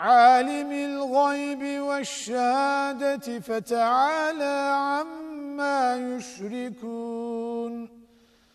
عالم الغيب والشهادة فتعالى عما يشركون.